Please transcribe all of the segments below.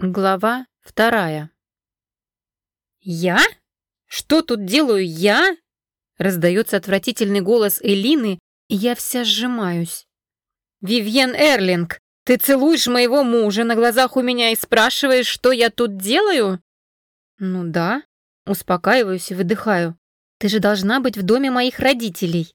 Глава вторая. «Я? Что тут делаю я?» Раздается отвратительный голос Элины, и я вся сжимаюсь. «Вивьен Эрлинг, ты целуешь моего мужа на глазах у меня и спрашиваешь, что я тут делаю?» «Ну да», успокаиваюсь и выдыхаю. «Ты же должна быть в доме моих родителей».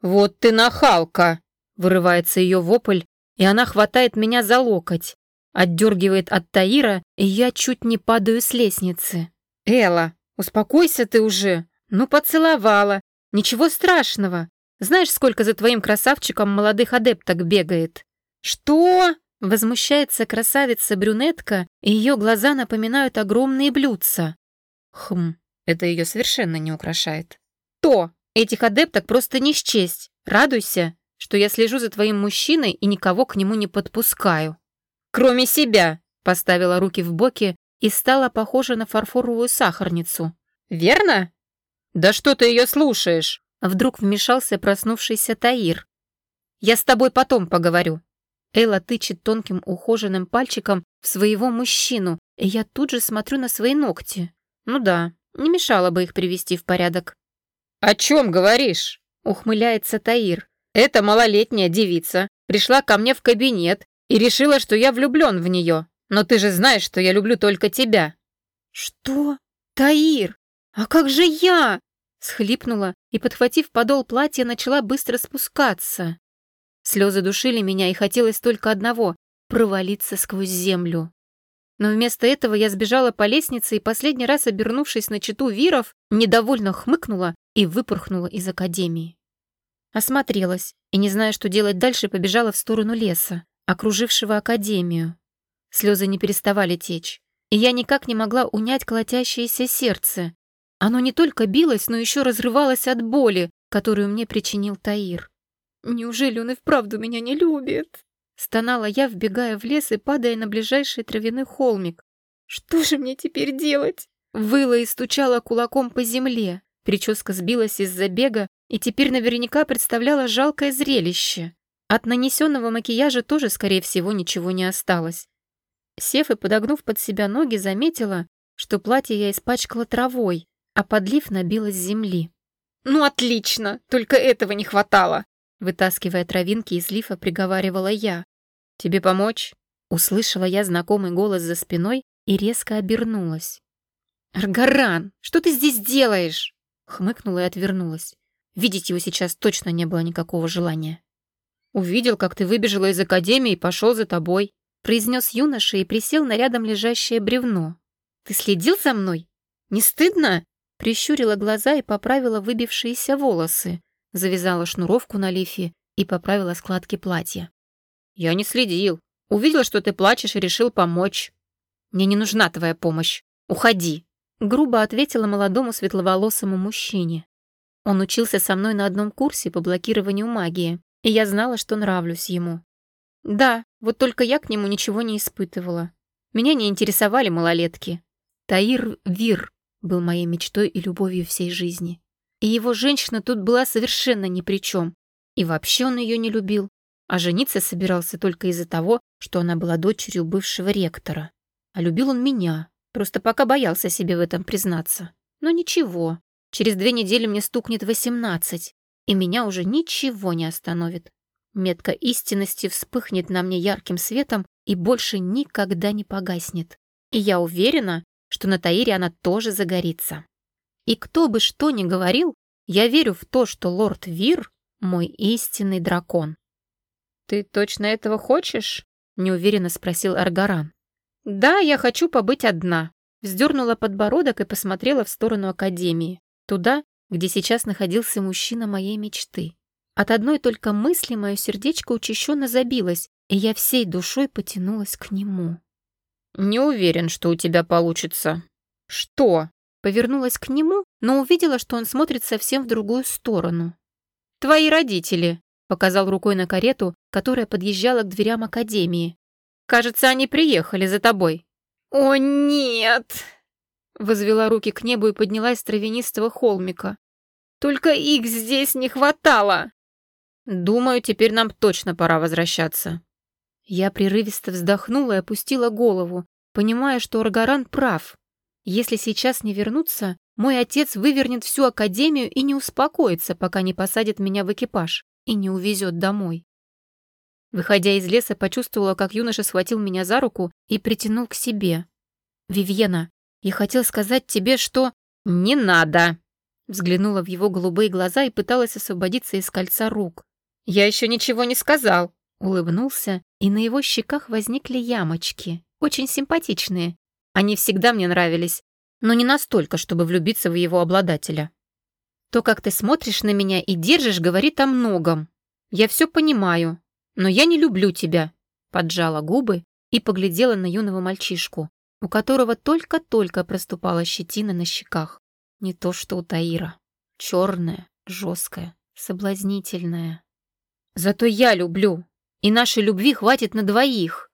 «Вот ты нахалка!» Вырывается ее вопль, и она хватает меня за локоть. Отдергивает от Таира, и я чуть не падаю с лестницы. «Элла, успокойся ты уже. Ну, поцеловала. Ничего страшного. Знаешь, сколько за твоим красавчиком молодых адепток бегает?» «Что?» Возмущается красавица-брюнетка, и ее глаза напоминают огромные блюдца. Хм, это ее совершенно не украшает. То, этих адепток просто не счесть. Радуйся, что я слежу за твоим мужчиной и никого к нему не подпускаю. «Кроме себя!» — поставила руки в боки и стала похожа на фарфоровую сахарницу. «Верно?» «Да что ты ее слушаешь?» Вдруг вмешался проснувшийся Таир. «Я с тобой потом поговорю». Элла тычет тонким ухоженным пальчиком в своего мужчину, и я тут же смотрю на свои ногти. Ну да, не мешало бы их привести в порядок. «О чем говоришь?» — ухмыляется Таир. «Эта малолетняя девица пришла ко мне в кабинет и решила, что я влюблен в нее. Но ты же знаешь, что я люблю только тебя». «Что? Таир? А как же я?» Схлипнула и, подхватив подол платья, начала быстро спускаться. Слезы душили меня, и хотелось только одного — провалиться сквозь землю. Но вместо этого я сбежала по лестнице и, последний раз обернувшись на читу виров, недовольно хмыкнула и выпорхнула из академии. Осмотрелась и, не зная, что делать дальше, побежала в сторону леса окружившего Академию. Слезы не переставали течь, и я никак не могла унять колотящееся сердце. Оно не только билось, но еще разрывалось от боли, которую мне причинил Таир. «Неужели он и вправду меня не любит?» Стонала я, вбегая в лес и падая на ближайший травяной холмик. «Что же мне теперь делать?» Выла и стучала кулаком по земле. Прическа сбилась из-за бега и теперь наверняка представляла жалкое зрелище. От нанесенного макияжа тоже, скорее всего, ничего не осталось. Сев и подогнув под себя ноги, заметила, что платье я испачкала травой, а подлив набилась земли. «Ну отлично! Только этого не хватало!» Вытаскивая травинки из лифа, приговаривала я. «Тебе помочь?» Услышала я знакомый голос за спиной и резко обернулась. «Аргаран, что ты здесь делаешь?» Хмыкнула и отвернулась. Видеть его сейчас точно не было никакого желания. «Увидел, как ты выбежала из академии и пошел за тобой», произнес юноша и присел на рядом лежащее бревно. «Ты следил за мной? Не стыдно?» Прищурила глаза и поправила выбившиеся волосы, завязала шнуровку на лифе и поправила складки платья. «Я не следил. Увидел, что ты плачешь и решил помочь. Мне не нужна твоя помощь. Уходи!» Грубо ответила молодому светловолосому мужчине. Он учился со мной на одном курсе по блокированию магии и я знала, что нравлюсь ему. Да, вот только я к нему ничего не испытывала. Меня не интересовали малолетки. Таир Вир был моей мечтой и любовью всей жизни. И его женщина тут была совершенно ни при чем. И вообще он ее не любил. А жениться собирался только из-за того, что она была дочерью бывшего ректора. А любил он меня, просто пока боялся себе в этом признаться. Но ничего, через две недели мне стукнет восемнадцать, и меня уже ничего не остановит. Метка истинности вспыхнет на мне ярким светом и больше никогда не погаснет. И я уверена, что на Таире она тоже загорится. И кто бы что ни говорил, я верю в то, что лорд Вир — мой истинный дракон. «Ты точно этого хочешь?» — неуверенно спросил Аргаран. «Да, я хочу побыть одна», — вздернула подбородок и посмотрела в сторону Академии, туда, где сейчас находился мужчина моей мечты. От одной только мысли мое сердечко учащенно забилось, и я всей душой потянулась к нему. «Не уверен, что у тебя получится». «Что?» Повернулась к нему, но увидела, что он смотрит совсем в другую сторону. «Твои родители», — показал рукой на карету, которая подъезжала к дверям академии. «Кажется, они приехали за тобой». «О, нет!» Возвела руки к небу и поднялась с травянистого холмика. Только их здесь не хватало. Думаю, теперь нам точно пора возвращаться. Я прерывисто вздохнула и опустила голову, понимая, что Аргаран прав. Если сейчас не вернуться, мой отец вывернет всю академию и не успокоится, пока не посадит меня в экипаж и не увезет домой. Выходя из леса, почувствовала, как юноша схватил меня за руку и притянул к себе. «Вивьена, я хотел сказать тебе, что...» «Не надо!» Взглянула в его голубые глаза и пыталась освободиться из кольца рук. «Я еще ничего не сказал!» Улыбнулся, и на его щеках возникли ямочки, очень симпатичные. Они всегда мне нравились, но не настолько, чтобы влюбиться в его обладателя. То, как ты смотришь на меня и держишь, говорит о многом. Я все понимаю, но я не люблю тебя», поджала губы и поглядела на юного мальчишку, у которого только-только проступала щетина на щеках. Не то что у Таира. Черная, жесткая, соблазнительная. «Зато я люблю, и нашей любви хватит на двоих».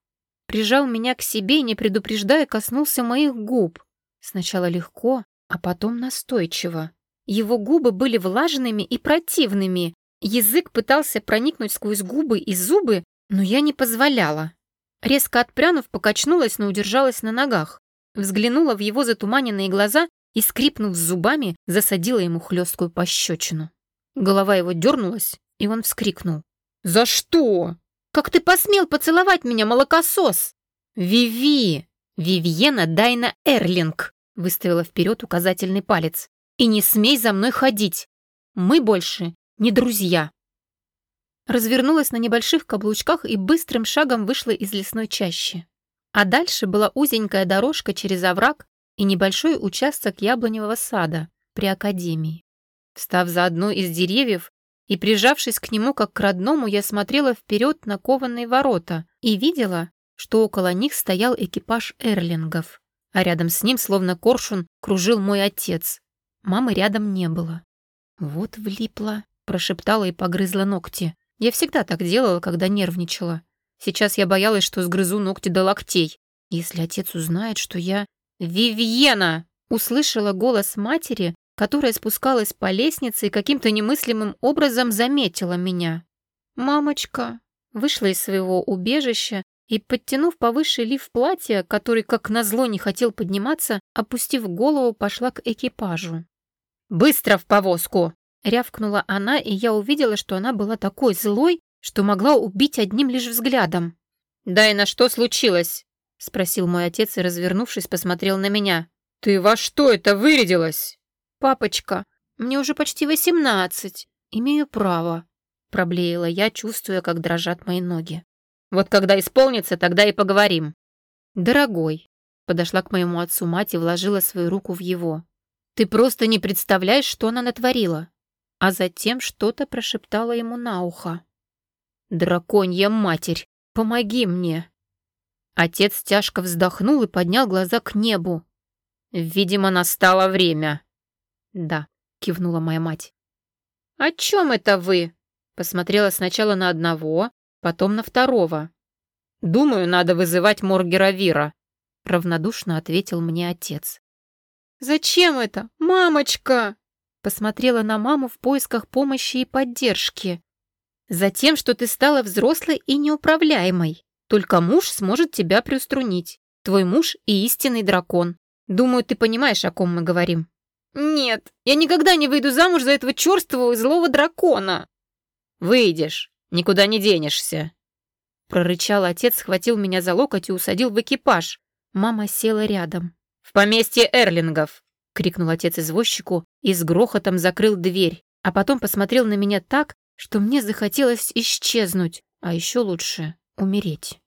Прижал меня к себе, не предупреждая, коснулся моих губ. Сначала легко, а потом настойчиво. Его губы были влажными и противными, Язык пытался проникнуть сквозь губы и зубы, но я не позволяла. Резко отпрянув, покачнулась, но удержалась на ногах. Взглянула в его затуманенные глаза и, скрипнув зубами, засадила ему хлесткую пощечину. Голова его дернулась, и он вскрикнул. «За что? Как ты посмел поцеловать меня, молокосос?» «Виви! Вивьена Дайна Эрлинг!» выставила вперед указательный палец. «И не смей за мной ходить! Мы больше не друзья. Развернулась на небольших каблучках и быстрым шагом вышла из лесной чащи. А дальше была узенькая дорожка через овраг и небольшой участок яблоневого сада при академии. Встав за одно из деревьев и прижавшись к нему как к родному, я смотрела вперед на кованые ворота и видела, что около них стоял экипаж эрлингов, а рядом с ним, словно коршун, кружил мой отец. Мамы рядом не было. Вот влипла прошептала и погрызла ногти. Я всегда так делала, когда нервничала. Сейчас я боялась, что сгрызу ногти до локтей. Если отец узнает, что я... «Вивьена!» Услышала голос матери, которая спускалась по лестнице и каким-то немыслимым образом заметила меня. «Мамочка!» Вышла из своего убежища и, подтянув повыше лиф платья, который, как назло, не хотел подниматься, опустив голову, пошла к экипажу. «Быстро в повозку!» Рявкнула она, и я увидела, что она была такой злой, что могла убить одним лишь взглядом. «Да и на что случилось?» — спросил мой отец и, развернувшись, посмотрел на меня. «Ты во что это вырядилась?» «Папочка, мне уже почти восемнадцать. Имею право», — проблеяла я, чувствуя, как дрожат мои ноги. «Вот когда исполнится, тогда и поговорим». «Дорогой», — подошла к моему отцу мать и вложила свою руку в его. «Ты просто не представляешь, что она натворила а затем что-то прошептала ему на ухо. «Драконья матерь, помоги мне!» Отец тяжко вздохнул и поднял глаза к небу. «Видимо, настало время». «Да», — кивнула моя мать. «О чем это вы?» Посмотрела сначала на одного, потом на второго. «Думаю, надо вызывать Моргера Вира», — равнодушно ответил мне отец. «Зачем это, мамочка?» Посмотрела на маму в поисках помощи и поддержки. Затем, что ты стала взрослой и неуправляемой. Только муж сможет тебя приструнить. Твой муж и истинный дракон. Думаю, ты понимаешь, о ком мы говорим. Нет, я никогда не выйду замуж за этого черствого и злого дракона. Выйдешь, никуда не денешься. Прорычал отец, схватил меня за локоть и усадил в экипаж. Мама села рядом. В поместье Эрлингов крикнул отец извозчику и с грохотом закрыл дверь, а потом посмотрел на меня так, что мне захотелось исчезнуть, а еще лучше умереть.